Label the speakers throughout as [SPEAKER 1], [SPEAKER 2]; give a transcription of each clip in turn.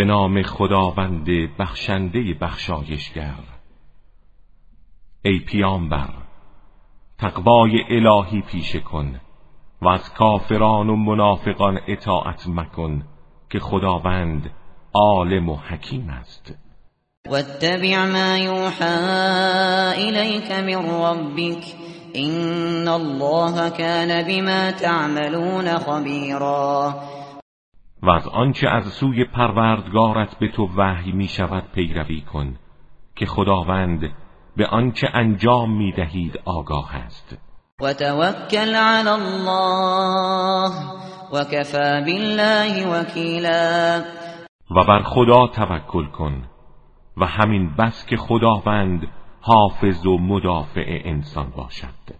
[SPEAKER 1] به نام خداوند بخشنده بخشایشگر ای پیامبر تقوای الهی پیشه کن و از کافران و منافقان اطاعت مکن که خداوند عالم و حکیم است
[SPEAKER 2] اتبع ما یوحا الیک من ربک این الله کان بما تعملون خبیرا
[SPEAKER 1] و از آنچه از سوی پروردگارت به تو وحی می شود پیروی کن که خداوند به آنچه انجام می دهید آگاه است
[SPEAKER 2] و توکل علی الله و کفا بالله وکیلا
[SPEAKER 1] و بر خدا توکل کن و همین بس که خداوند حافظ و مدافع انسان باشد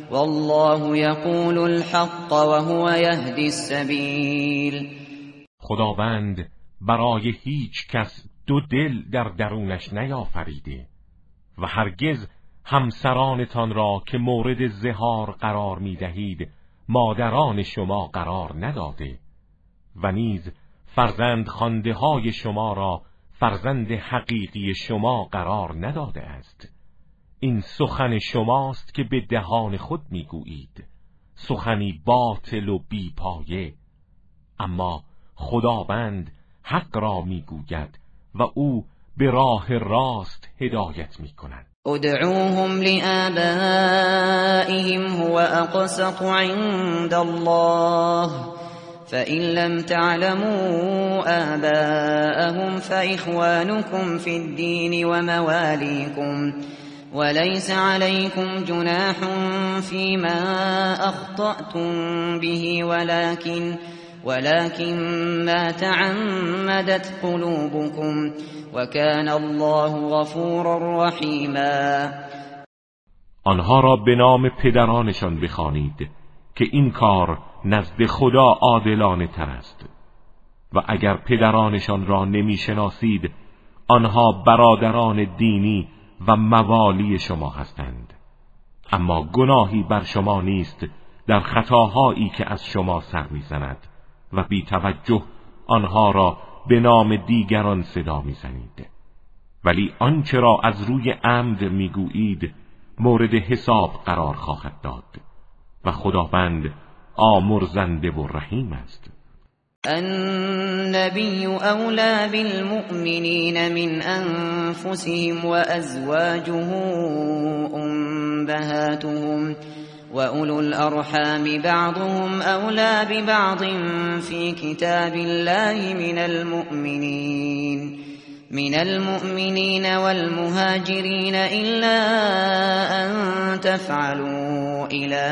[SPEAKER 2] والله يقول الحق وهو يهدي السبيل
[SPEAKER 1] خداوند برای هیچ کس دو دل در درونش نیافریده و هرگز همسرانتان را که مورد زهار قرار میدهید مادران شما قرار نداده و نیز فرزند خانده های شما را فرزند حقیقی شما قرار نداده است این سخن شماست که به دهان خود میگویید سخنی باطل و پایه اما خداوند حق را میگوید و او به راه راست هدایت میکند
[SPEAKER 2] ادعوهم لآبائهم هو اقسط عند الله فإن لم تعلموا آباءهم فإخوانكم في الدين ومواليكم وليس عليكم جناح فيما أخطأتم به ولكن ولكن ما تعمدت قلوبكم وكان الله غفورا رحیما
[SPEAKER 1] آنها را به نام پدرانشان بخوانید که این کار نزد خدا عادلانه تر است و اگر پدرانشان را نمیشناسید آنها برادران دینی و موالی شما هستند اما گناهی بر شما نیست در خطاهایی که از شما سر میزند و بی توجه آنها را به نام دیگران صدا میزنید ولی آنچه را از روی عمد میگویید مورد حساب قرار خواهد داد و خداوند آمرزنده و رحیم است
[SPEAKER 2] النبي أولى بالمؤمنين من أنفسهم وأزواجه أنبهاتهم وأولو الأرحام بعضهم أولى ببعض في كتاب الله من المؤمنين من المؤمنین والمهاجرين إلا ان تفعلوا الى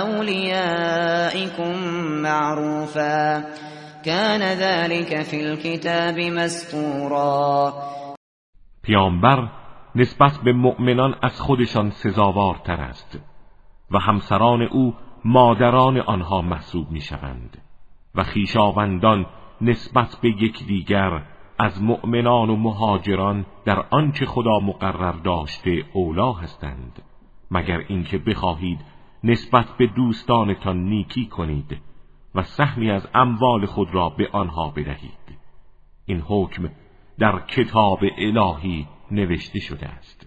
[SPEAKER 2] اولیائكم معروفا كان ذلك في الكتاب مسطورا
[SPEAKER 1] پیامبر نسبت به مؤمنان از خودشان سزاوارتر است و همسران او مادران آنها محسوب میشوند و خیشاوندان نسبت به یکدیگر از مؤمنان و مهاجران در آنچه خدا مقرر داشته اولا هستند مگر اینکه بخواهید نسبت به دوستانتان نیکی کنید و سهمی از اموال خود را به آنها بدهید این حکم در کتاب الهی نوشته شده است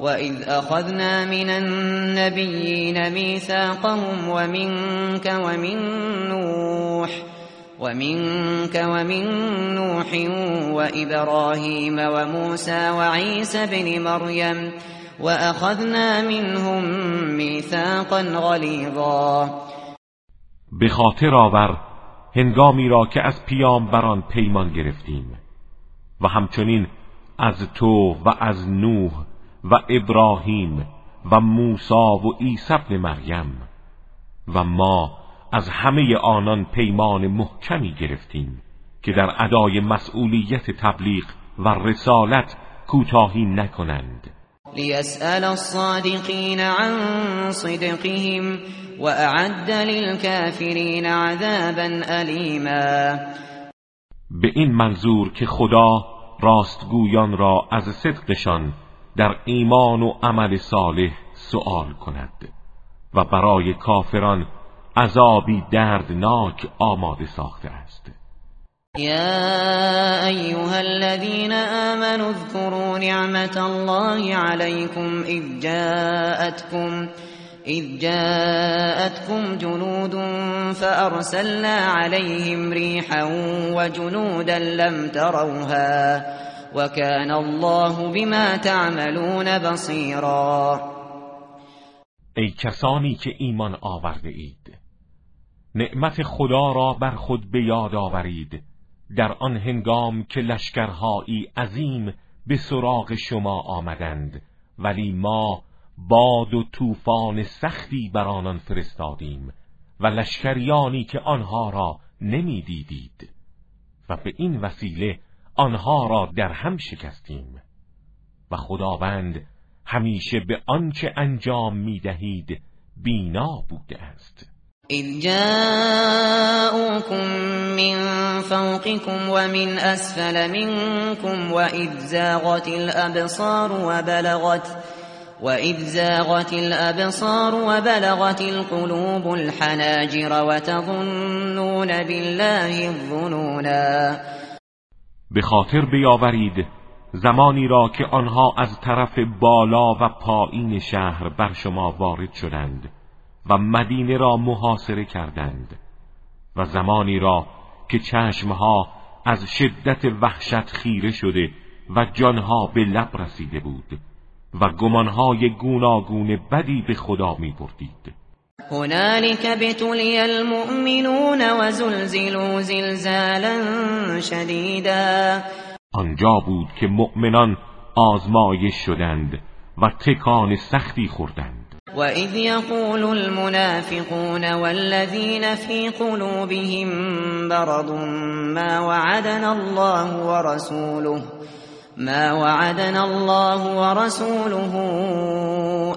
[SPEAKER 2] وَإِذْ أَخَذْنَا مِنَ النَّبِيِّينَ مِيثَاقَهُمْ وَمِنْكَ وَمِنْ نوح ومنك ومن نوح وإبراهيم وموسى وعيسى بن مريم وأخذنا منهم ميثاقا غلیظا
[SPEAKER 1] به خاطر آور هنگامی را که از پیامبران پیمان گرفتیم و همچنین از تو و از نوح و ابراهیم و موسی و عیسی بن مریم و ما از همه آنان پیمان محکمی گرفتیم که در ادای مسئولیت تبلیغ و رسالت کوتاهی نکنند
[SPEAKER 2] لیسأل الصادقین عن صدقهم واعد للكافرین عذابا علیما
[SPEAKER 1] به این منظور که خدا راستگویان را از صدقشان در ایمان و عمل صالح سؤال کند و برای کافران عذابی دردناک آماده ساخته است
[SPEAKER 2] يا أيها الذين آمنوا اذكروا نعمة الله عليكم إذ جاءتكم اذ جاءتكم جنود فأرسلنا عليهم ريحا وجنودا لم تروها وكان الله بما تعملون بصيرا
[SPEAKER 1] ای کسانی که ایمان آورده نعمت خدا را بر خود به یاد آورید در آن هنگام که لشکرهایی عظیم به سراغ شما آمدند ولی ما باد و طوفان سختی بر آنان فرستادیم و لشکریانی که آنها را نمیدیدید و به این وسیله آنها را در هم شکستیم و خداوند همیشه به آنچه انجام میدهید بینا بوده است
[SPEAKER 2] اذ جاءوكم من فوقكم ومن اسفل منكم وإذ زاغت الأبصار وبلغت وإذ زاغت وبلغت القلوب الحناجر وتظنون بالله الظنونا
[SPEAKER 1] به خاطر بیاورید زمانی را که آنها از طرف بالا و پایین شهر بر شما وارد شدند و مدینه را محاصره کردند و زمانی را که چشمها از شدت وحشت خیره شده و جانها به لب رسیده بود و گمانهای گوناگون بدی به خدا می بردید
[SPEAKER 2] هنالك بتلی المؤمنون زلزالا شدیدا
[SPEAKER 1] آنجا بود که مؤمنان آزمایش شدند و تکان سختی خوردند
[SPEAKER 2] وَإِذْ يَقُولُ الْمُنَافِقُونَ وَالَّذِينَ فِي قُلُوبِهِم مَّرَضٌ مَا وَعَدَنَا اللَّهُ وَرَسُولُهُ مَا وَعَدَنَا اللَّهُ وَرَسُولُهُ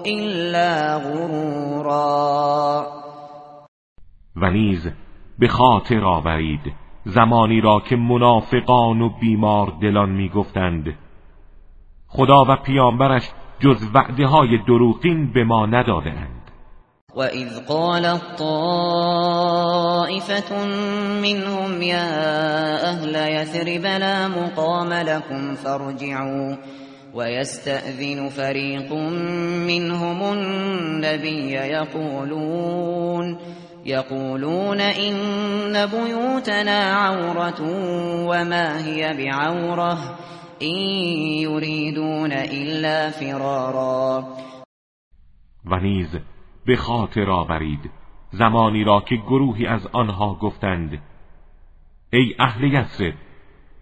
[SPEAKER 2] إِلَّا غُرُورًا
[SPEAKER 1] و نیز به خاطر آورید زمانی را که منافقان و بیمار دلان میگفتند خدا و پیامبرش جز وعده های دروغین به ما نداده اند
[SPEAKER 2] و اذ قال الطائفة منهم یا اهل یثرب لا مقام لكم فارجعوا ويستأذن فريق منهم النبي يقولون يقولون إن بيوتنا عورة وما هي بعورة یریدون الا فرارا
[SPEAKER 1] و نیز به خاطر آورید زمانی را که گروهی از آنها گفتند ای اهل یثرب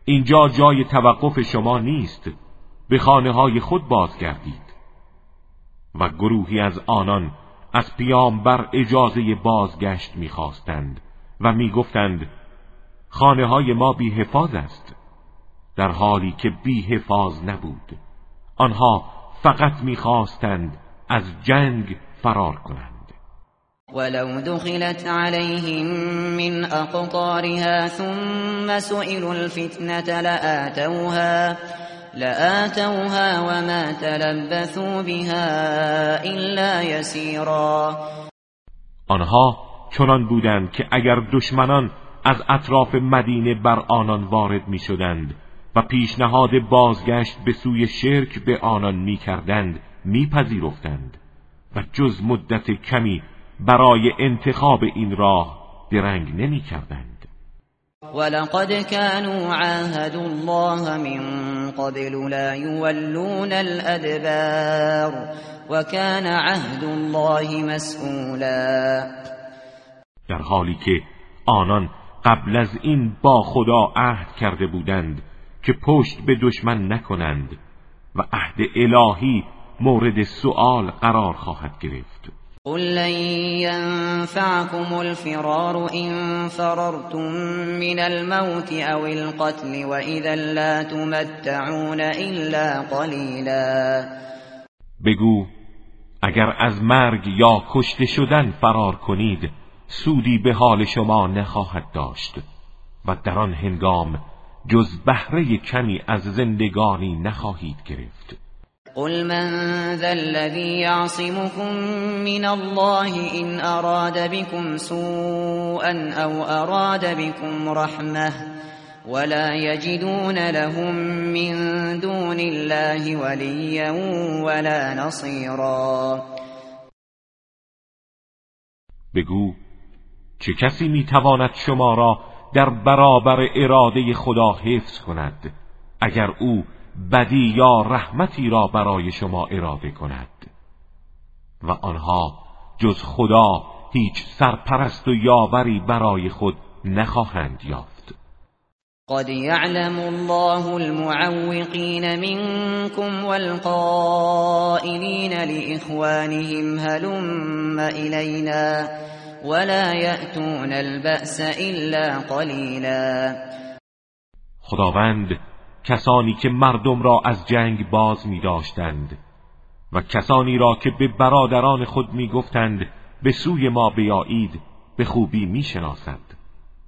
[SPEAKER 1] اینجا جای توقف شما نیست به خانه های خود بازگردید و گروهی از آنان از بر اجازه بازگشت میخواستند و میگفتند خانه های ما بی است در حالی که بی حفاظ نبود آنها فقط میخواستند از جنگ فرار کنند
[SPEAKER 2] ولو دخلت عليهم من أقطارها ثم سئلوا الفتنة لآتوها لآتوها وما تلبثوا بها إلا يسيرا
[SPEAKER 1] آنها چنان بودند که اگر دشمنان از اطراف مدینه بر آنان وارد می و پیشنهاد بازگشت به سوی شرک به آنان میکردند میپذیرفتند و جز مدت کمی برای انتخاب این راه درنگ نمیکردند
[SPEAKER 2] ولقد كانوا عاهدوا الله من قبل لا يولون الادبار وكان عهد الله مسئولا
[SPEAKER 1] در حالی که آنان قبل از این با خدا عهد کرده بودند که پشت به دشمن نکنند و عهد الهی مورد سؤال قرار خواهد گرفت
[SPEAKER 2] قل لن ينفعكم الفرار ان فررتم من الموت او القتل واذا لا تمتعون الا قلیلا
[SPEAKER 1] بگو اگر از مرگ یا کشته شدن فرار کنید سودی به حال شما نخواهد داشت و در آن هنگام جز بهره کمی از زندگانی نخواهید گرفت
[SPEAKER 2] قل من ذا الذي يعصمكم من الله إن اراد بكم سوءا او أراد بكم رحمه ولا يجدون لهم من دون الله وليا ولا
[SPEAKER 1] نصيرا بگو چه کسی میتواند شما را در برابر اراده خدا حفظ کند اگر او بدی یا رحمتی را برای شما اراده کند و آنها جز خدا هیچ سرپرست و یاوری برای خود نخواهند یافت
[SPEAKER 2] قد يعلم الله المعوقين منكم والقائلين لإخوانهم هلم إلينا ولا البأس
[SPEAKER 1] خداوند کسانی که مردم را از جنگ باز می داشتند و کسانی را که به برادران خود می گفتند به سوی ما بیایید به خوبی می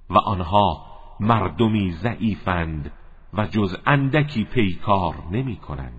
[SPEAKER 1] و آنها مردمی ضعیفند و جز اندکی پیکار نمی کنند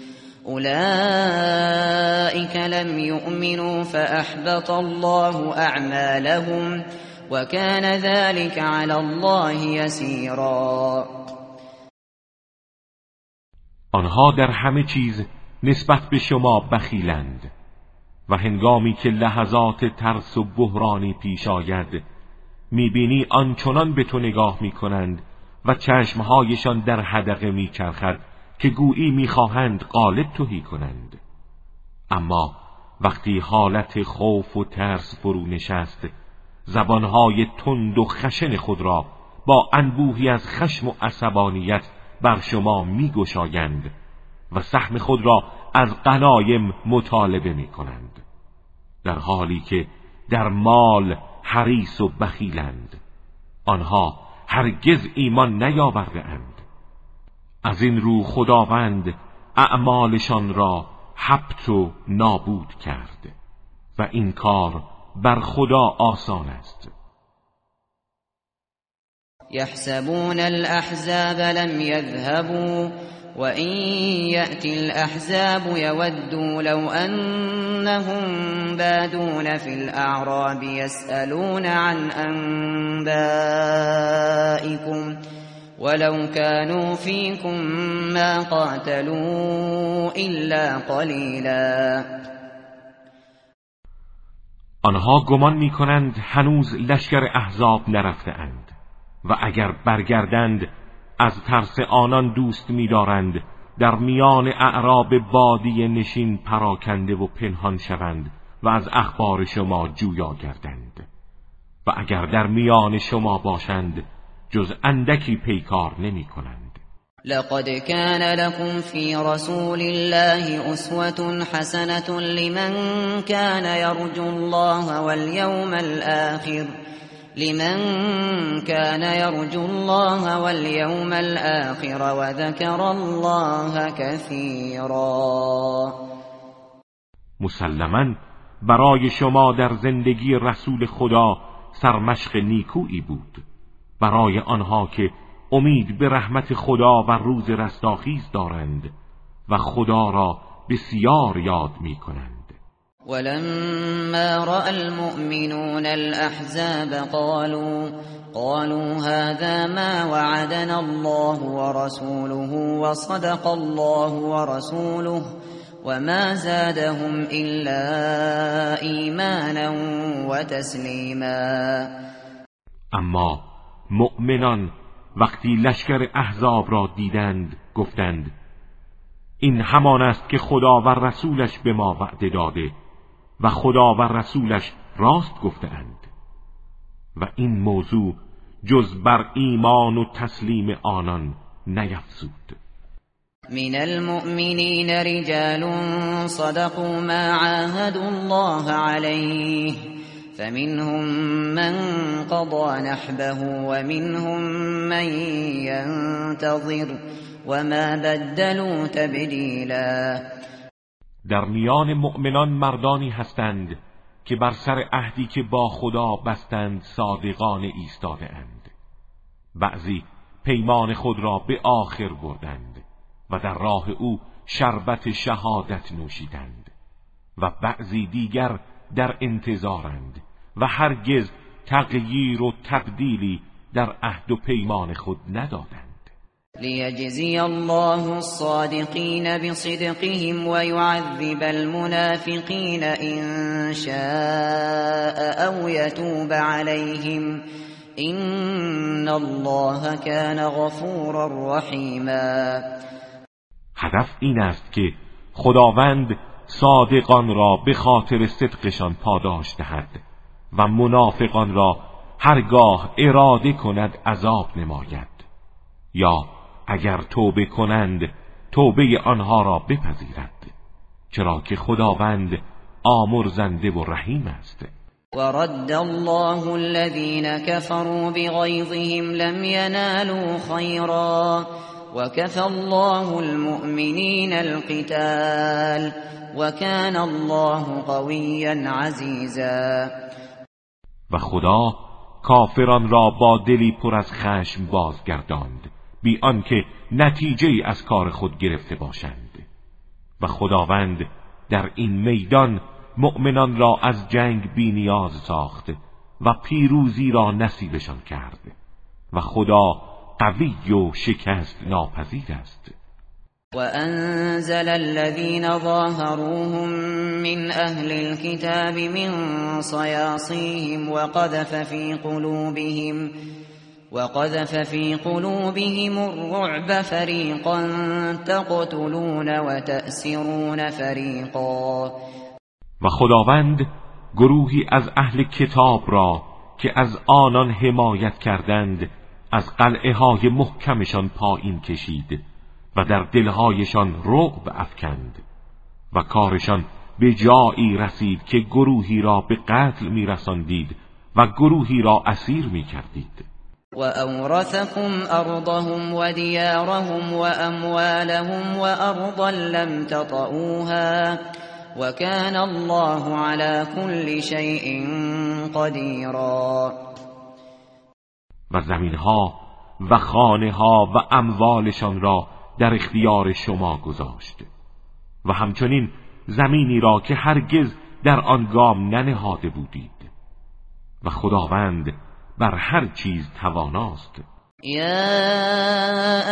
[SPEAKER 2] اولئیک لم يؤمنوا فأحبط الله أعمالهم وكان ذلك على الله يسيرا
[SPEAKER 1] آنها در همه چیز نسبت به شما بخیلند و هنگامی که لحظات ترس و بحرانی پیش آید میبینی آنچنان به تو نگاه میکنند و چشمهایشان در حدقه میچرخد که گویی میخواهند غالب توهی کنند اما وقتی حالت خوف و ترس فرو نشست زبانهای تند و خشن خود را با انبوهی از خشم و عصبانیت بر شما میگشایند و سهم خود را از قنایم مطالبه می در حالی که در مال حریص و بخیلند آنها هرگز ایمان نیاورده اند از این رو خداوند اعمالشان را حبت و نابود کرد و این کار بر خدا آسان است
[SPEAKER 2] یحسبون الاحزاب لم یذهبوا و این یأتی الاحزاب یودو لو انهم بادون فی الاعراب یسألون عن انبائکم ولو كانوا فيكم ما قاتلوا إلا قليلا
[SPEAKER 1] آنها گمان می کنند هنوز لشکر احزاب نرفته و اگر برگردند از ترس آنان دوست می دارند در میان اعراب بادی نشین پراکنده و پنهان شوند و از اخبار شما جویا گردند و اگر در میان شما باشند جز اندکی پیکار نمی کنند
[SPEAKER 2] لقد كان لكم في رسول الله اسوه حسنة لمن كان يرجو الله واليوم الآخر لمن كان يرجو الله واليوم الآخر وذكر الله كثيرا
[SPEAKER 1] مسلما برای شما در زندگی رسول خدا سرمشق نیکویی بود برای آنها که امید به رحمت خدا و روز رستاخیز دارند و خدا را بسیار یاد می کنند
[SPEAKER 2] ولما رأى المؤمنون الاحزاب قالوا قالوا هذا ما وعدنا الله ورسوله وصدق الله ورسوله وما زادهم إلا إيمانا وتسليما
[SPEAKER 1] اما مؤمنان وقتی لشکر احزاب را دیدند گفتند این همان است که خدا و رسولش به ما وعده داده و خدا و رسولش راست گفتند و این موضوع جز بر ایمان و تسلیم آنان نیفزود
[SPEAKER 2] من المؤمنین رجال صدقوا ما عاهد الله عليه فمنهم من قضى نحبه ومنهم من يَنْتَظِرُ وما بدلوا تبدیلا
[SPEAKER 1] در میان مؤمنان مردانی هستند که بر سر عهدی که با خدا بستند صادقان ایستاده اند بعضی پیمان خود را به آخر بردند و در راه او شربت شهادت نوشیدند و بعضی دیگر در انتظارند و هرگز تغییر و تبدیلی در عهد و پیمان خود ندادند
[SPEAKER 2] لیجزی الله الصادقین بصدقهم و یعذب المنافقین ان شاء او یتوب علیهم این الله كان غفورا
[SPEAKER 1] رحیما هدف این است که خداوند صادقان را به خاطر صدقشان پاداش دهد و منافقان را هرگاه اراده کند عذاب نماید یا اگر توبه کنند توبه آنها را بپذیرد چرا که خداوند آمرزنده و رحیم است
[SPEAKER 2] ورد الله الذين كفروا بغيظهم لم ينالوا خيرا وكفى الله المؤمنين القتال وكان الله قويا عزيزا
[SPEAKER 1] و خدا کافران را با دلی پر از خشم بازگرداند بی آنکه نتیجه از کار خود گرفته باشند و خداوند در این میدان مؤمنان را از جنگ بینیاز ساخت و پیروزی را نصیبشان کرد و خدا قوی و شکست ناپذیر است
[SPEAKER 2] وأنزل الذين ظاهروهم من اهل الكتاب من صياصيهم وقذف في قلوبهم وقذف في قلوبهم الرعب فريقا تقتلون وتأسرون فريقا
[SPEAKER 1] و خداوند گروهی از اهل کتاب را که از آنان حمایت کردند از قلعه های محکمشان پایین کشید و در دلهایشان رعب افکند و کارشان به جایی رسید که گروهی را به قتل میرساندید و گروهی را اسیر میکردید
[SPEAKER 2] و اورثکم ارضهم و دیارهم و اموالهم و ارضا لم تطعوها و کان الله على كل شیء قدیرا
[SPEAKER 1] و زمینها و خانه ها و اموالشان را در اختیار شما گذاشت و همچنین زمینی را که هرگز در آن گام ننهاده بودید و خداوند بر هر چیز تواناست
[SPEAKER 2] یا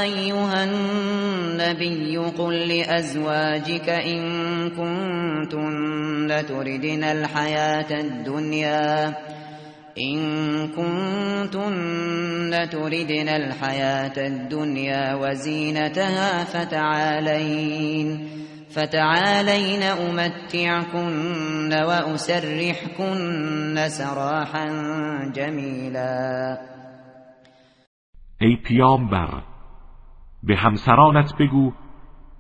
[SPEAKER 2] ایها النبی قل لازواجك ان كنتن لتردن الحیات الدنیا إن كنتن تردن الحياة الدنيا وزينتها فتعالين فتعالين أمتعكن وأسرحكن سراحا جمیلا
[SPEAKER 1] ای پیامبر به همسرانت بگو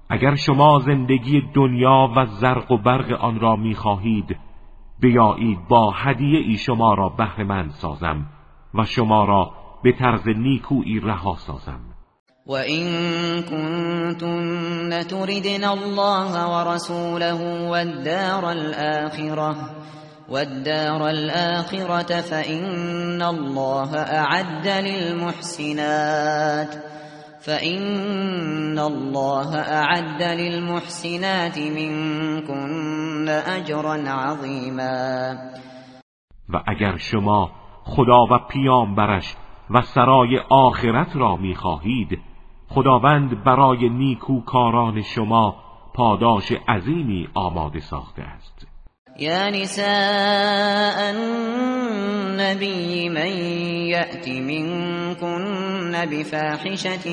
[SPEAKER 1] اگر شما زندگی دنیا و زرق و برق آن را میخواهید بیایید با هدیه ای شما را من سازم و شما را به طرز نیکویی رها سازم
[SPEAKER 2] و این کنتن تردن الله و رسوله و الدار الاخره الدار الآخرة فإن الله اعد للمحسنات فان الله اعد للمحسنات منكم اجرا عظیما
[SPEAKER 1] و اگر شما خدا و پیامبرش و سرای آخرت را میخواهید خداوند برای نیکوکاران شما پاداش عظیمی آماده ساخته است
[SPEAKER 2] یا نساء النبی من یأتی منکن بفاحشة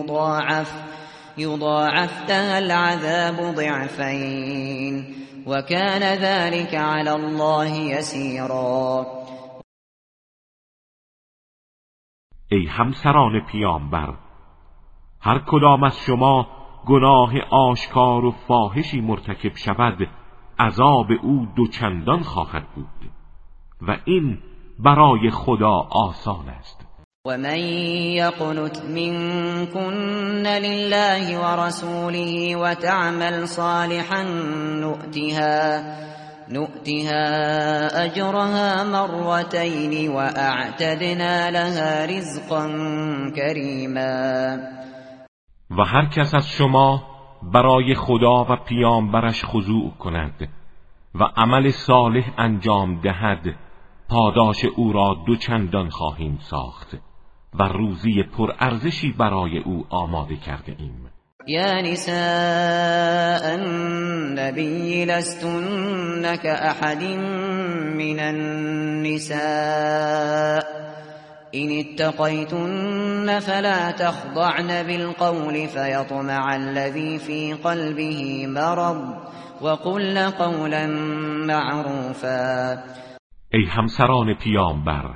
[SPEAKER 2] یضاعف یضاعفتها العذاب العذاب ضعفين وكان ذلك على الله یسیرا
[SPEAKER 1] ای همسران پیامبر هر کدام از شما گناه آشکار و فاحشی مرتکب شود عذاب او دوچندان خواهد بود و این برای خدا آسان است
[SPEAKER 2] ومن يقنت منكن لله ورسوله وتعمل صالحا نؤتها نؤتها مرتین مرتين اعتدنا لها رزقا كريما
[SPEAKER 1] و هر کس از شما برای خدا و پیامبرش خضوع کند و عمل صالح انجام دهد پاداش او را دو چندان خواهیم ساخت و روزی پرارزشی برای او آماده کرده ایم
[SPEAKER 2] یا نساء النبی لستن احد من النساء إن اتقیتن فلا تخضعن بالقول فيطمع الذي في قلبه مرض وقل قولا معروفا
[SPEAKER 1] ای همسران پیامبر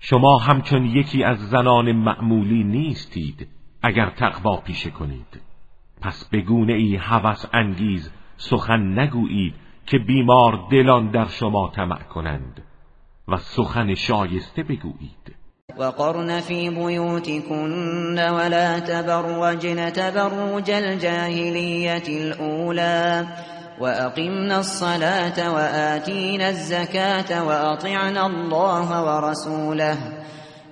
[SPEAKER 1] شما همچون یکی از زنان معمولی نیستید اگر تقوا پیشه کنید پس بگونه ای هوس انگیز سخن نگویید که بیمار دلان در شما طمع کنند و سخن شایسته بگویید
[SPEAKER 2] وقرن في بيوتكن ولا تبرجن تبرج الجاهلية الاولى وأقمنا الصلاة وآتينا الزكاة وأطعنا الله ورسوله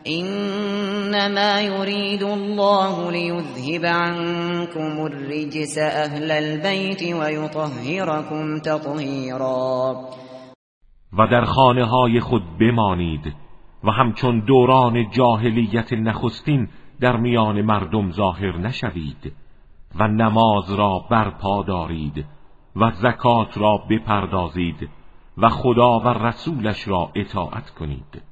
[SPEAKER 2] إنما يريد الله ليذهب عنكم الرجس أهل البيت ويطهركم تطهيرا
[SPEAKER 1] و در خانه های خود بمانید و همچون دوران جاهلیت نخستین در میان مردم ظاهر نشوید و نماز را برپا دارید و زکات را بپردازید و خدا و رسولش را اطاعت کنید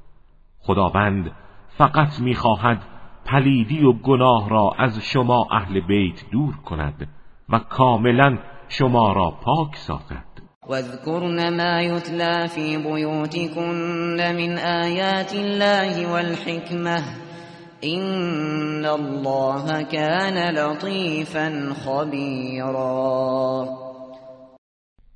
[SPEAKER 1] خداوند فقط میخواهد پلیدی و گناه را از شما اهل بیت دور کند و کاملا شما را پاک سازد
[SPEAKER 2] واذكرن ما یتلا فی بیوتکن من آیات الله والحکمه این الله كان لطیفا خبیرا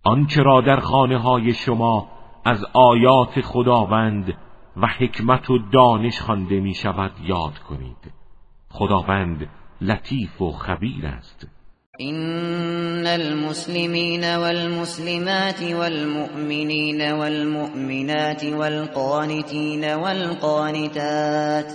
[SPEAKER 1] آنچه را در خانه های شما از آیات خداوند و حکمت و دانش خوانده می شود یاد کنید خداوند لطیف و خبیر است
[SPEAKER 2] این المسلمین والمسلمات والمؤمنین والمؤمنات والقانتین والقانتات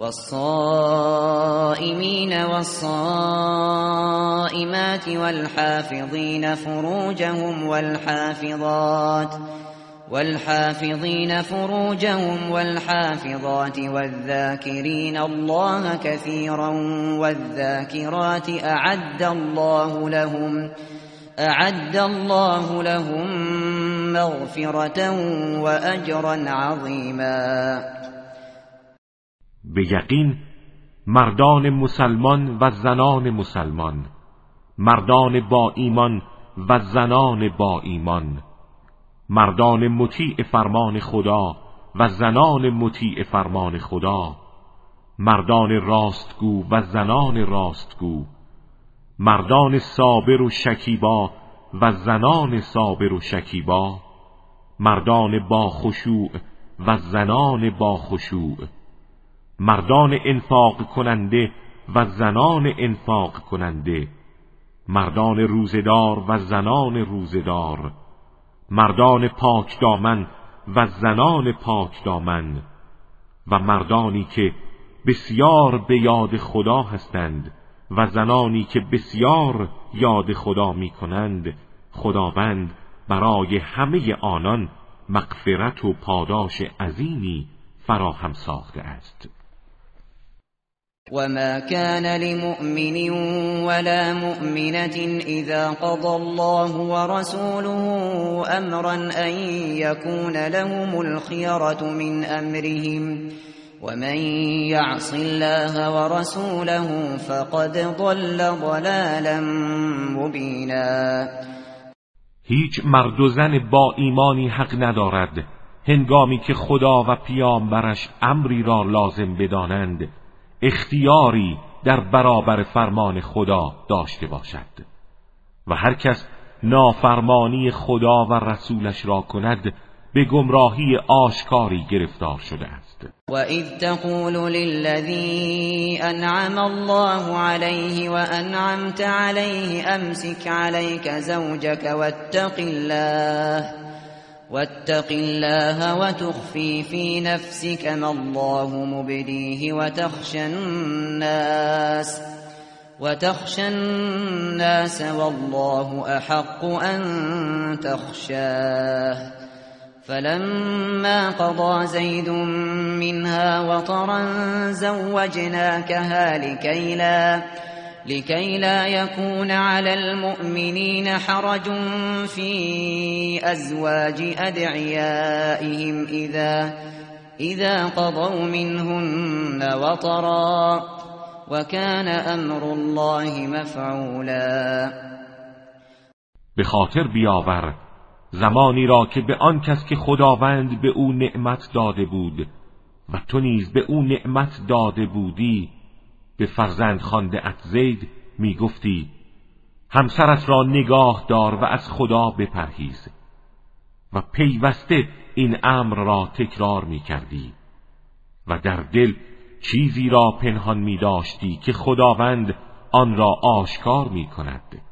[SPEAKER 2] والصائمين والصائمات والحافظين فروجهم والحافظات والحافظين فروجهم والحافظات والذاكرين الله كثيرا والذاكرات أعد الله لهم أعد الله لهم مغفرة وأجرا عظيما
[SPEAKER 1] به یقین مردان مسلمان و زنان مسلمان مردان با ایمان و زنان با ایمان مردان مطیع فرمان خدا و زنان مطیع فرمان خدا مردان راستگو و زنان راستگو مردان صابر و شکیبا و زنان صابر و شکیبا مردان با خشوع و زنان با خشوع مردان انفاق کننده و زنان انفاق کننده مردان روزدار و زنان روزدار مردان پاک دامن و زنان پاک دامن و مردانی که بسیار به یاد خدا هستند و زنانی که بسیار یاد خدا می کنند خداوند برای همه آنان مغفرت و پاداش عظیمی فراهم ساخته است
[SPEAKER 2] وما كان لمؤمن ولا مؤمنة إذا قضى الله ورسوله امرا أن يكون لهم الخيرة من امرهم ومن يعص الله ورسوله فقد ضل ضلالا مبینا
[SPEAKER 1] هیچ مرد و زن با ایمانی حق ندارد هنگامی که خدا و پیامبرش امری را لازم بدانند اختیاری در برابر فرمان خدا داشته باشد و هر کس نافرمانی خدا و رسولش را کند به گمراهی آشکاری گرفتار شده است
[SPEAKER 2] و اذ تقول للذی انعم الله علیه و انعمت علیه امسک علیک زوجک واتق الله واتق الله وتخفي في نفسك ما الله مبديه وتخشى الناس وتخشى الناس والله أحق أن تخشاه فلما قضى زيد منها وطرا زوجناكها لكي لا تخشى لكي لا يكون على المؤمنين حرج في أزواج أدعيائهم إذا إذا قضوا منهن وطرا وكان أمر الله مفعولا
[SPEAKER 1] به خاطر بیاور زمانی را که به آن کس که خداوند به او نعمت داده بود و تو نیز به او نعمت داده بودی به فرزند خانده ات زید می گفتی همسرت را نگاه دار و از خدا بپرهیز و پیوسته این امر را تکرار می کردی و در دل چیزی را پنهان می داشتی که خداوند آن را آشکار می کند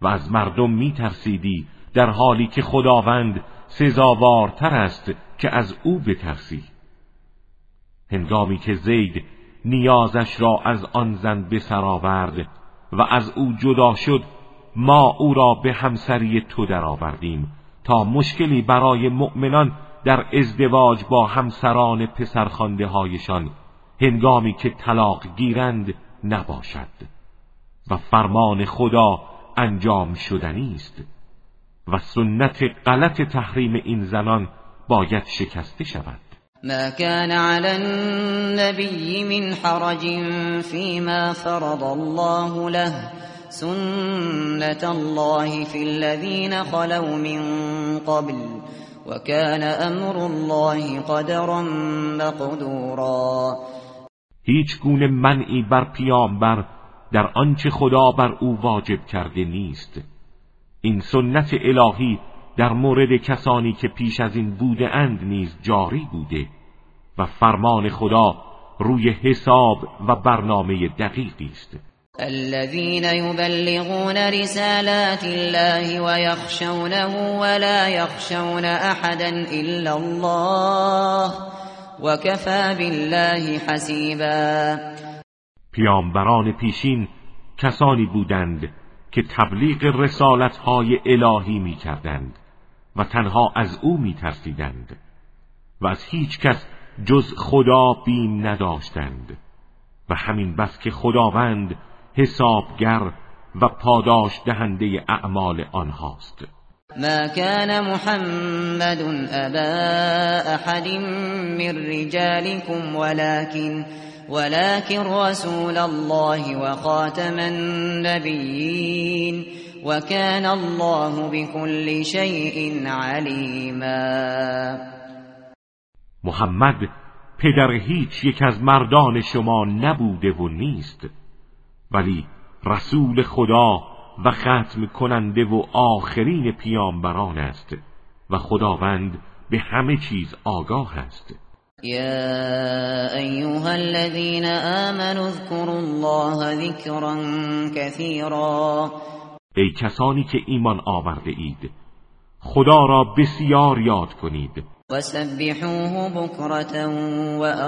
[SPEAKER 1] و از مردم می ترسیدی در حالی که خداوند سزاوارتر است که از او بترسی هنگامی که زید نیازش را از آن زن بسرآورد و از او جدا شد ما او را به همسری تو درآوردیم تا مشکلی برای مؤمنان در ازدواج با همسران پسرخانده هایشان هنگامی که طلاق گیرند نباشد و فرمان خدا انجام شدنی است و سنت غلط تحریم این زنان باید شکسته شود
[SPEAKER 2] ما كان على النبي من حرج فيما فرض الله له سنة الله في الذين خلوا من قبل وكان امر الله قدرا مقدورا
[SPEAKER 1] هیچ گونه منعی بر پیامبر در آنچه خدا بر او واجب کرده نیست این سنت الهی در مورد کسانی که پیش از این بوده اند نیز جاری بوده و فرمان خدا روی حساب و برنامه دقیقی است
[SPEAKER 2] الذين يبلغون رسالات الله ويخشونه ولا يخشون احدا الا الله وكفى بالله حسيبا
[SPEAKER 1] پیامبران پیشین کسانی بودند که تبلیغ رسالت های الهی می کردند و تنها از او میترسیدند و از هیچ کس جز خدا بیم نداشتند و همین بس که خداوند حسابگر و پاداش دهنده اعمال آنهاست
[SPEAKER 2] ما كان محمد ابا احد من رجالكم ولكن ولكن رسول الله وخاتم النبيين وكان الله بكل شيء عليما
[SPEAKER 1] محمد پدر هیچ یک از مردان شما نبوده و نیست ولی رسول خدا و ختم کننده و آخرین پیامبران است و خداوند به همه چیز آگاه است
[SPEAKER 2] یا ایوها الذین آمنوا اذكروا الله ذكرا كثيرا
[SPEAKER 1] ای کسانی که ایمان آورده اید خدا را بسیار یاد کنید
[SPEAKER 2] و سبحوه بکرتا و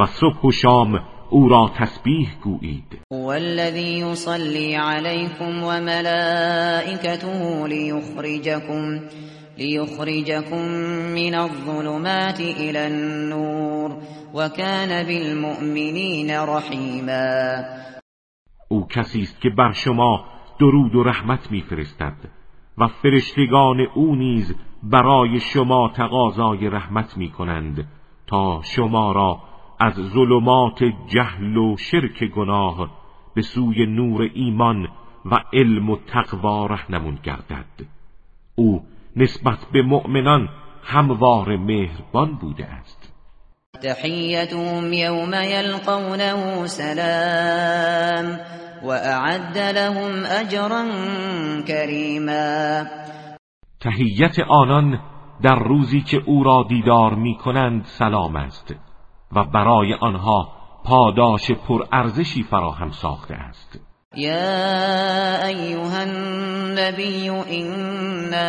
[SPEAKER 1] و صبح و شام او را تسبیح گویید
[SPEAKER 2] الذی یصلی علیکم و ملائکته لیخرجکم لیخرجکم من الظلمات الى النور و کان بالمؤمنین رحیما
[SPEAKER 1] او کسی است که بر شما درود و رحمت میفرستد و فرشتگان او نیز برای شما تقاضای رحمت میکنند تا شما را از ظلمات جهل و شرک گناه به سوی نور ایمان و علم و تقوا رهنمون گردد او نسبت به مؤمنان هموار مهربان بوده است
[SPEAKER 2] تحیتهم یوم یلقونه سلام اعد لهم اجرا کریما
[SPEAKER 1] تحیت آنان در روزی که او را دیدار می کنند سلام است و برای آنها پاداش پرارزشی فراهم ساخته است
[SPEAKER 2] يا ايها النبي انا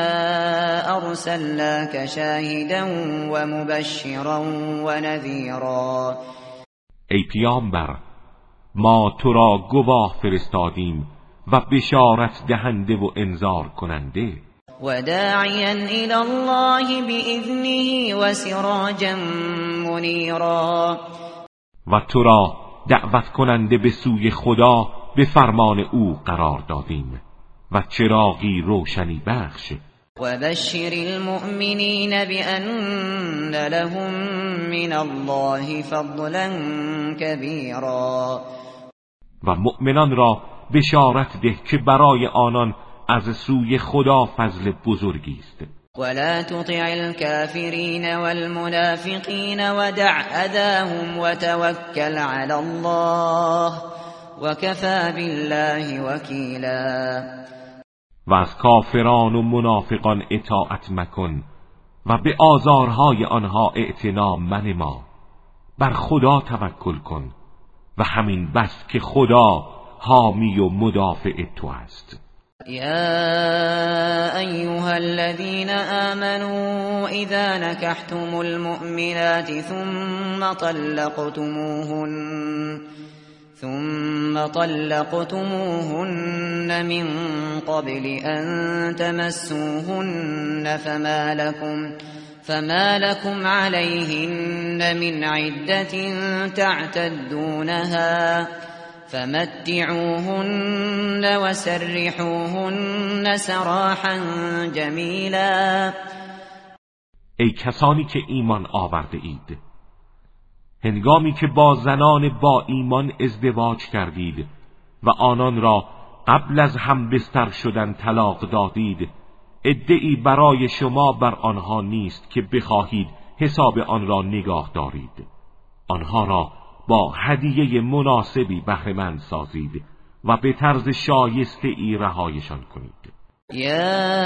[SPEAKER 2] ارسلناك شاهدا ومبشرا ونذيرا
[SPEAKER 1] ای پیامبر ما تو را گواه فرستادیم و بشارت دهنده و انذار کننده
[SPEAKER 2] و داعیا الى الله باذنه و سراجا منیرا
[SPEAKER 1] و تو را دعوت کننده به سوی خدا به فرمان او قرار دادیم و چراغی روشنی بخش
[SPEAKER 2] و بشر المؤمنین بأن لهم من الله فضلا كبيرا
[SPEAKER 1] و مؤمنان را بشارت ده که برای آنان از سوی خدا فضل بزرگی است
[SPEAKER 2] ولا تطع الكافرين والمنافقین ودع اداهم وتوكل على الله و کفا بالله وکیلا
[SPEAKER 1] و از کافران و منافقان اطاعت مکن و به آزارهای آنها اعتنا من ما بر خدا توکل کن و همین بس که خدا حامی و مدافع تو است
[SPEAKER 2] یا ايها الذين امنوا اذا نکحتم المؤمنات ثم طلقتموهن ثم طلقتموهن من قبل أن تمسوهن فما لكم فما لكم عليهن من عدة تعتدونها فمتعوهن وسرحوهن سراحا جمیلا
[SPEAKER 1] ای کسانی که ایمان هنگامی که با زنان با ایمان ازدواج کردید و آنان را قبل از هم بستر شدن طلاق دادید ادعی برای شما بر آنها نیست که بخواهید حساب آن را نگاه دارید آنها را با هدیه مناسبی بهرهمند سازید و به طرز شایسته ای رهایشان کنید
[SPEAKER 2] يا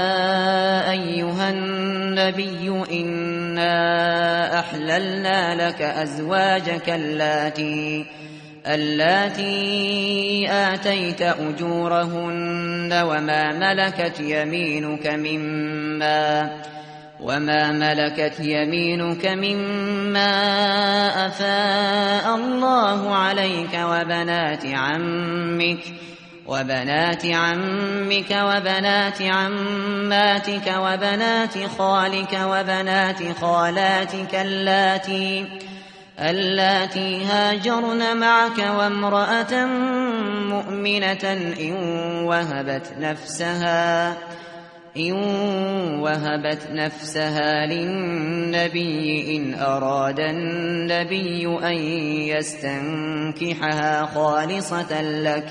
[SPEAKER 2] ايها النبي انا احللنا لك ازواجك اللاتي اللاتي اتيت اجورهن وما ملكت يمينك مما وما ملكت يمينك مما افاء الله عليك وبنات عمك وبنات عمك وبنات عماتك وبنات خالك وبنات خالاتك اللاتي اللاتي هاجرن معك وامرأة مؤمنة إن وهبت نفسها إن وهبت نفسها للنبي إن أراد النبي أن يستنكحها خالصة لك ۖ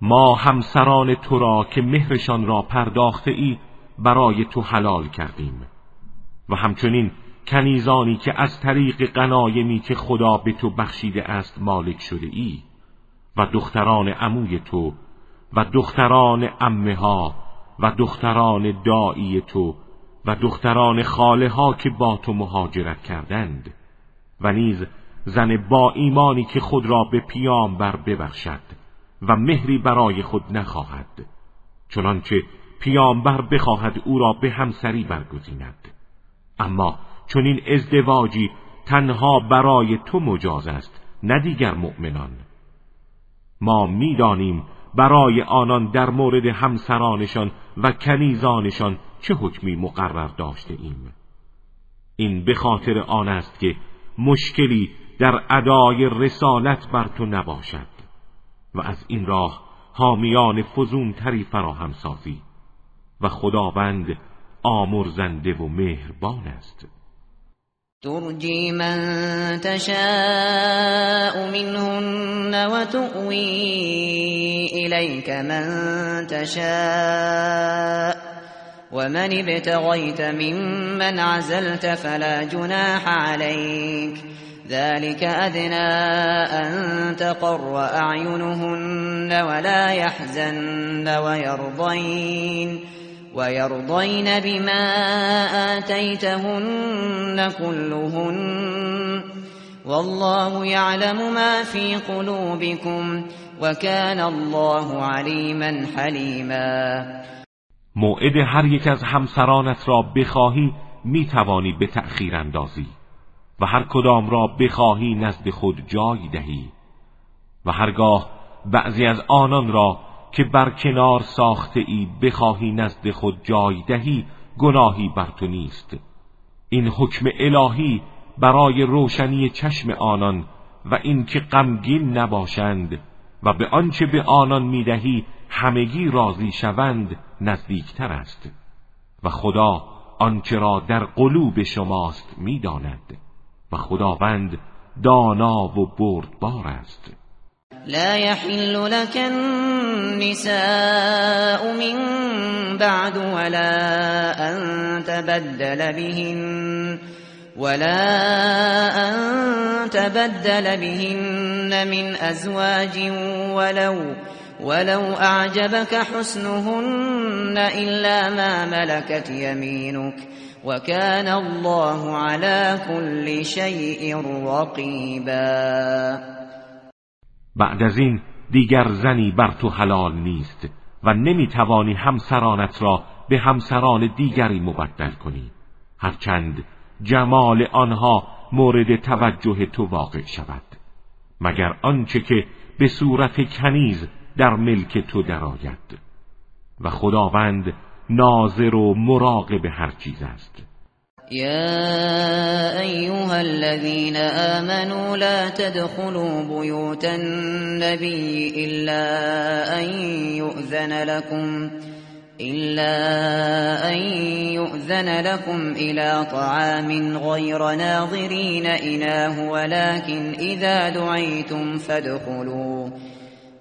[SPEAKER 1] ما همسران تو را که مهرشان را پرداخته ای برای تو حلال کردیم و همچنین کنیزانی که از طریق قنایمی که خدا به تو بخشیده است مالک شده ای و دختران عموی تو و دختران امه ها و دختران دایی تو و دختران خاله ها که با تو مهاجرت کردند و نیز زن با ایمانی که خود را به بر ببخشد و مهری برای خود نخواهد چنانچه پیامبر بخواهد او را به همسری برگزیند اما چون این ازدواجی تنها برای تو مجاز است نه دیگر مؤمنان ما میدانیم برای آنان در مورد همسرانشان و کنیزانشان چه حکمی مقرر داشته ایم این به خاطر آن است که مشکلی در ادای رسالت بر تو نباشد و از این راه حامیان تری فراهم سازی و خداوند آمرزنده و مهربان است
[SPEAKER 2] ترجی من تشاء منهن و تقوی الیک من تشاء ومن ابتغیت ممن عزلت فلا جناح علیک ذلك أدنى أن تقر أعينهن ولا يحزن ويرضين ويرضين بما آتيتهن كلهن والله يعلم ما في قلوبكم وكان الله عليما حليما
[SPEAKER 1] موعد هر یک از همسرانت را بخواهی میتوانی به تأخیر اندازی و هر کدام را بخواهی نزد خود جای دهی و هرگاه بعضی از آنان را که بر کنار ساخته ای بخواهی نزد خود جای دهی گناهی بر تو نیست این حکم الهی برای روشنی چشم آنان و اینکه غمگین نباشند و به آنچه به آنان میدهی همگی راضی شوند نزدیکتر است و خدا آنچه را در قلوب شماست میداند و خداوند دانا و بردبار است
[SPEAKER 2] لا يحل لك النساء من بعد ولا أن تبدل بهن ولا أن تبدل بهن من أزواج ولو ولو أعجبك حسنهن إلا ما ملكت يمينك وكان الله على كل شيء رقیبا
[SPEAKER 1] بعد از این دیگر زنی بر تو حلال نیست و نمیتوانی همسرانت را به همسران دیگری مبدل کنی هرچند جمال آنها مورد توجه تو واقع شود مگر آنچه که به صورت کنیز در ملک تو درآید و خداوند ناظر و مراقب هر چیز است
[SPEAKER 2] يا ايها الذين امنوا لا تدخلوا بيوت النبي الا ان يؤذن لكم الا ان يؤذن لكم الى طعام غير ناظرين اناه ولكن اذا دعيتم فادخلوا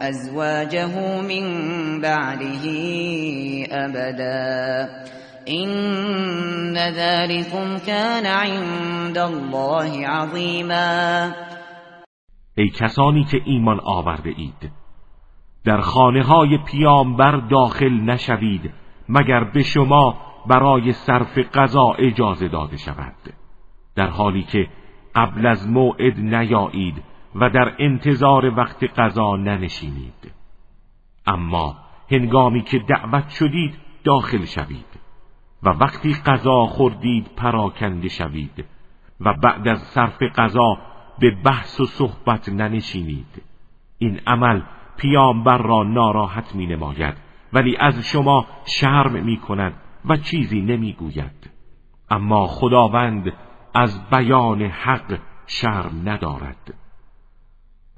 [SPEAKER 2] ازواجه من بعده ابدا این ذلكم كان عند الله عظیما
[SPEAKER 1] ای کسانی که ایمان آورده اید در خانه های پیامبر داخل نشوید مگر به شما برای صرف قضا اجازه داده شود در حالی که قبل از موعد نیایید و در انتظار وقت قضا ننشینید اما هنگامی که دعوت شدید داخل شوید و وقتی قضا خوردید پراکنده شوید و بعد از صرف قضا به بحث و صحبت ننشینید این عمل پیامبر را ناراحت می نماید ولی از شما شرم می کند و چیزی نمی گوید اما خداوند از بیان حق شرم ندارد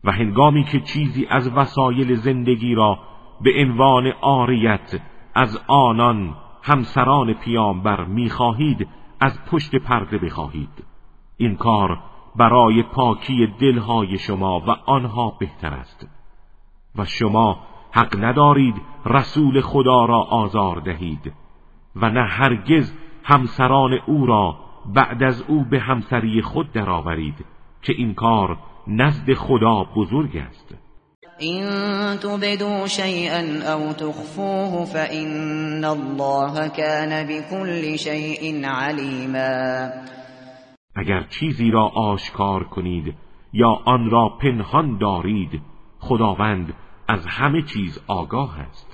[SPEAKER 1] و هنگامی که چیزی از وسایل زندگی را به عنوان آریت از آنان همسران پیامبر میخواهید از پشت پرده بخواهید این کار برای پاکی دلهای شما و آنها بهتر است و شما حق ندارید رسول خدا را آزار دهید و نه هرگز همسران او را بعد از او به همسری خود درآورید که این کار نزد خدا بزرگ است
[SPEAKER 2] این بدو شیئا او تخفوه فان الله كان بكل شیء علیما
[SPEAKER 1] اگر چیزی را آشکار کنید یا آن را پنهان دارید خداوند از همه چیز آگاه است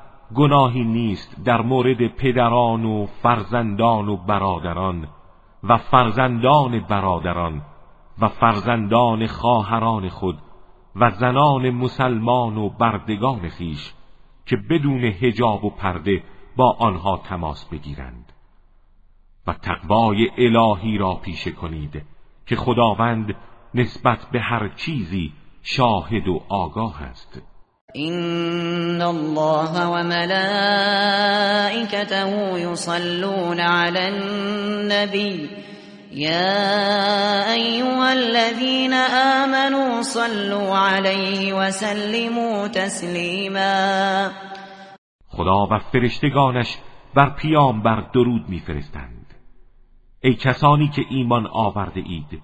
[SPEAKER 1] گناهی نیست در مورد پدران و فرزندان و برادران و فرزندان برادران و فرزندان خواهران خود و زنان مسلمان و بردگان خیش که بدون هجاب و پرده با آنها تماس بگیرند و تقوای الهی را پیشه کنید که خداوند نسبت به هر چیزی شاهد و آگاه است
[SPEAKER 2] ان الله وملائكته يصلون على النبي يا ايها الذين امنوا صلوا عليه وسلموا تسلیما
[SPEAKER 1] خدا و فرشتگانش بر پیامبر درود میفرستند ای کسانی که ایمان آورده اید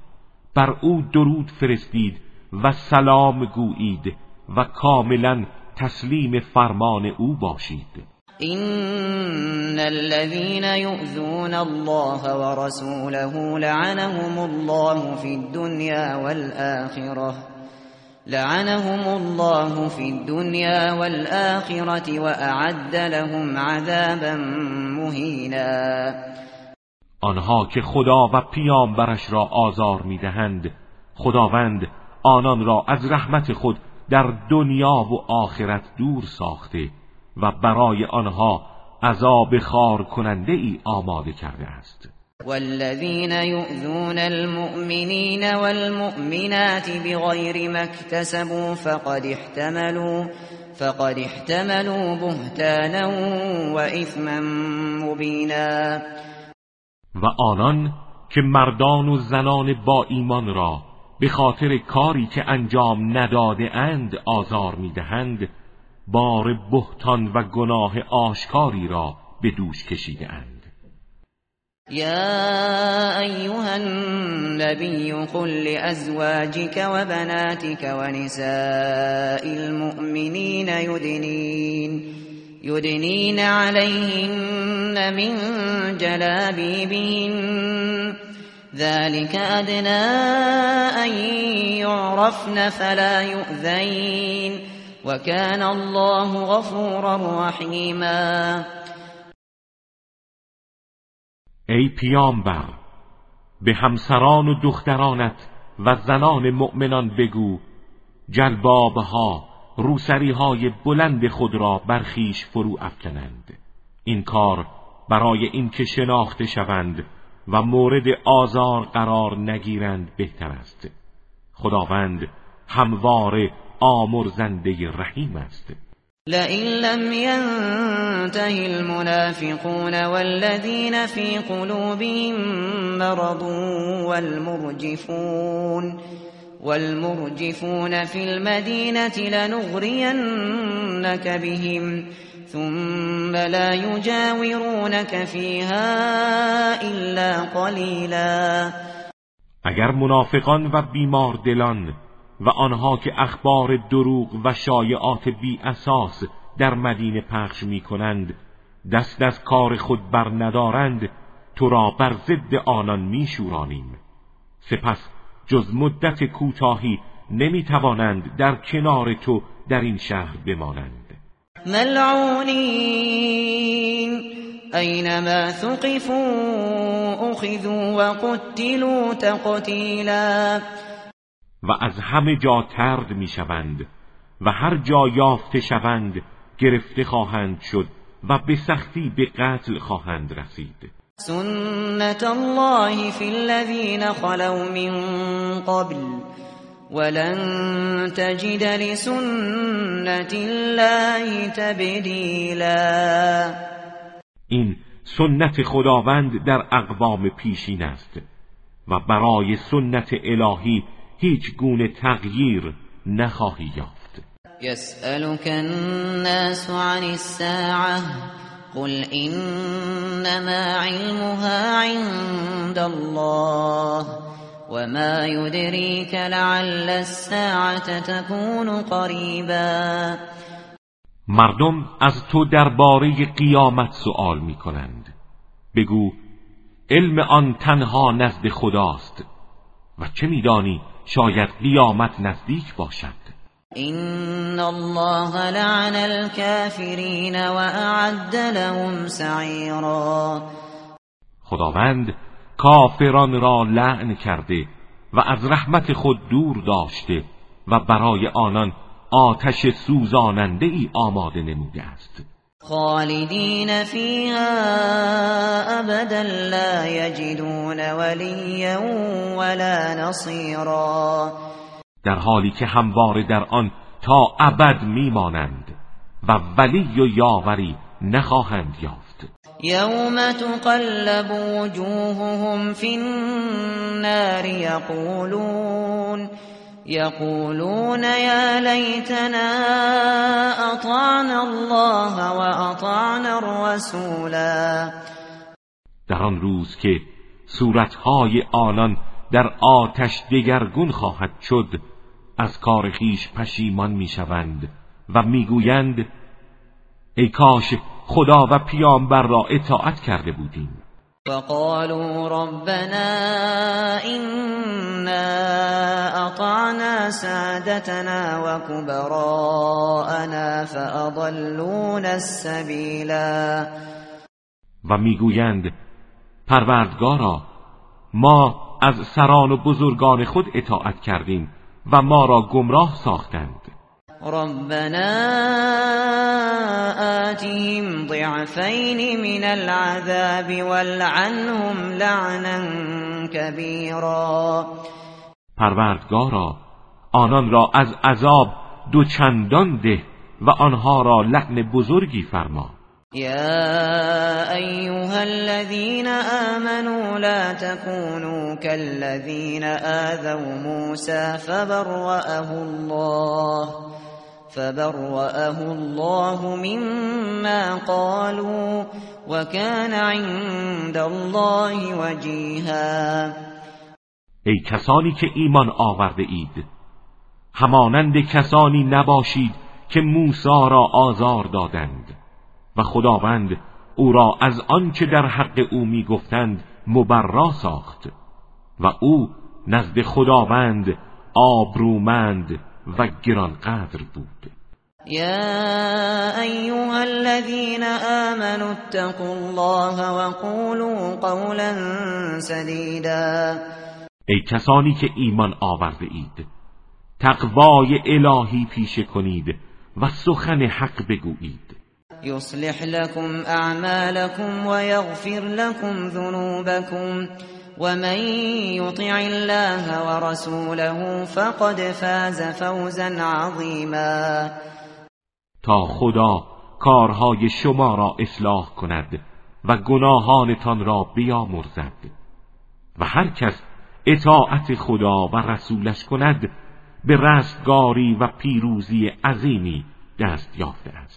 [SPEAKER 1] بر او درود فرستید و سلام گویید و کاملا تسلیم فرمان او باشید
[SPEAKER 2] ان الذين يؤذون الله ورسوله لعنهم الله في الدنيا والاخره لعنهم الله في الدنيا والآخرة وأعد لهم عذابا مهینا
[SPEAKER 1] آنها که خدا و پیامبرش را آزار میدهند خداوند آنان را از رحمت خود در دنیا و آخرت دور ساخته و برای آنها عذاب خار کننده ای آماده کرده است
[SPEAKER 2] والذین یؤذون المؤمنین والمؤمنات بغیر ما اكتسبوا فقد احتملوا فقد احتملوا بهتانا و اثما مبینا
[SPEAKER 1] و آنان که مردان و زنان با ایمان را به خاطر کاری که انجام نداده اند آزار میدهند بار بهتان و گناه آشکاری را به دوش کشیده اند
[SPEAKER 2] يا أيها النبي قل لأزواجك وبناتك ونساء المؤمنين يدنين يدنين عليهن من جلابيبهن ذلك أدنى أن يعرفن فلا يؤذين وكان الله غفورا رحيما
[SPEAKER 1] ای پیامبر به همسران و دخترانت و زنان مؤمنان بگو جلبابها روسریهای بلند خود را برخیش فرو افکنند این کار برای اینکه شناخته شوند و مورد آزار قرار نگیرند بهتر است خداوند همواره آمرزنده رحیم است
[SPEAKER 2] لئن لم ينته المنافقون والذين في قلوبهم مرض والمرجفون والمرجفون في المدينه لنغرينك بهم ثم لا يجاورونك فيها الا
[SPEAKER 1] اگر منافقان و بیمار دلان و آنها که اخبار دروغ و شایعات بی اساس در مدینه پخش می کنند دست از کار خود بر ندارند تو را بر ضد آنان می شورانیم. سپس جز مدت کوتاهی نمی توانند در کنار تو در این شهر بمانند
[SPEAKER 2] اینما ثقفو اخذو و قتلو تقتیلا
[SPEAKER 1] و از همه جا ترد میشوند و هر جا یافته شوند گرفته خواهند شد و به سختی به قتل خواهند رسید
[SPEAKER 2] سنت الله فی الذین خلو من قبل ولن تجد لسنت الله تبدیلا
[SPEAKER 1] این سنت خداوند در اقوام پیشین است و برای سنت الهی هیچ گونه تغییر نخواهی یافت
[SPEAKER 2] یسألك الناس عن الساعه قل انما علمها عند الله وما يدريك لعل الساعة تكون قریبا
[SPEAKER 1] مردم از تو درباره قیامت سوال می کنند بگو علم آن تنها نزد خداست و چه میدانی شاید قیامت نزدیک باشد
[SPEAKER 2] این الله لعن الكافرین و لهم سعیرا
[SPEAKER 1] خداوند کافران را لعن کرده و از رحمت خود دور داشته و برای آنان آتش سوزاننده ای آماده نموده است
[SPEAKER 2] خالدین فیها ابدا لا یجدون ولیا ولا نصیرا
[SPEAKER 1] در حالی که همواره در آن تا ابد میمانند و ولی و یاوری نخواهند یافت
[SPEAKER 2] یوم تقلب وجوههم فی النار یقولون یقولون یا لیتنا اطعنا الله و اطعنا الرسولا
[SPEAKER 1] در آن روز که صورتهای آنان در آتش دگرگون خواهد شد از کار خیش پشیمان میشوند و میگویند ای کاش خدا و پیامبر را اطاعت کرده بودیم
[SPEAKER 2] وقالوا ربنا اطعنا سادتنا وكبراءنا
[SPEAKER 1] و میگویند پروردگارا ما از سران و بزرگان خود اطاعت کردیم و ما را گمراه ساختند
[SPEAKER 2] ربنا آتهم ضعفین من العذاب والعنهم لعنا كبیرا
[SPEAKER 1] پروردگارا آنان را از عذاب دو چندان ده و آنها را لعن بزرگی فرما
[SPEAKER 2] يا ایها الذين آمنوا لا تكونوا كالذين آذوا موسى فبرأه الله فبرأه الله مما قالوا وكان عند الله وجیها
[SPEAKER 1] ای کسانی که ایمان آورده اید همانند کسانی نباشید که موسی را آزار دادند و خداوند او را از آنچه در حق او گفتند مبرا ساخت و او نزد خداوند آبرومند و گرانقدر بود
[SPEAKER 2] يا ايها الذين آمنوا اتقوا الله وقولوا قولا
[SPEAKER 1] سديدا ای کسانی که ایمان آورده اید تقوای الهی پیشه کنید و سخن حق بگویید
[SPEAKER 2] یصلح لكم اعمالكم ويغفر لكم ذنوبكم ومن یطع الله ورسوله فقد فاز فوزا عظیما
[SPEAKER 1] تا خدا کارهای شما را اصلاح کند و گناهانتان را بیامرزد و هر کس اطاعت خدا و رسولش کند به رستگاری و پیروزی عظیمی دست یافته است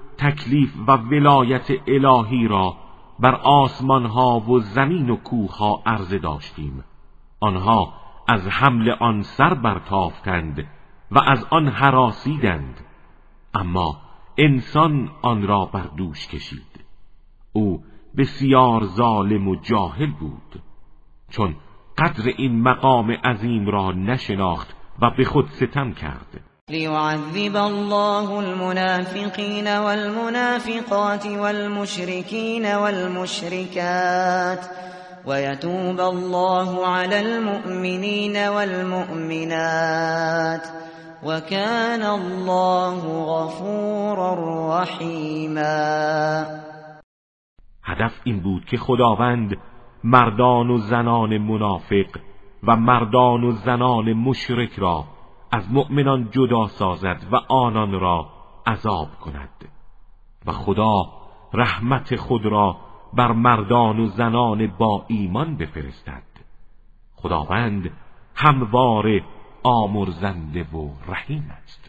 [SPEAKER 1] تکلیف و ولایت الهی را بر آسمان ها و زمین و کوه ها عرضه داشتیم آنها از حمل آن سر برتافتند و از آن حراسیدند اما انسان آن را بر دوش کشید او بسیار ظالم و جاهل بود چون قدر این مقام عظیم را نشناخت و به خود ستم کرد
[SPEAKER 2] ليعذب الله المنافقين والمنافقات والمشركين والمشركات ويتوب الله على المؤمنين والمؤمنات وكان الله غفورا رحيما
[SPEAKER 1] هدف این بود که خداوند مردان و زنان منافق و مردان و زنان مشرک را از مؤمنان جدا سازد و آنان را عذاب کند و خدا رحمت خود را بر مردان و زنان با ایمان بفرستد خداوند هموار آمرزنده و رحیم است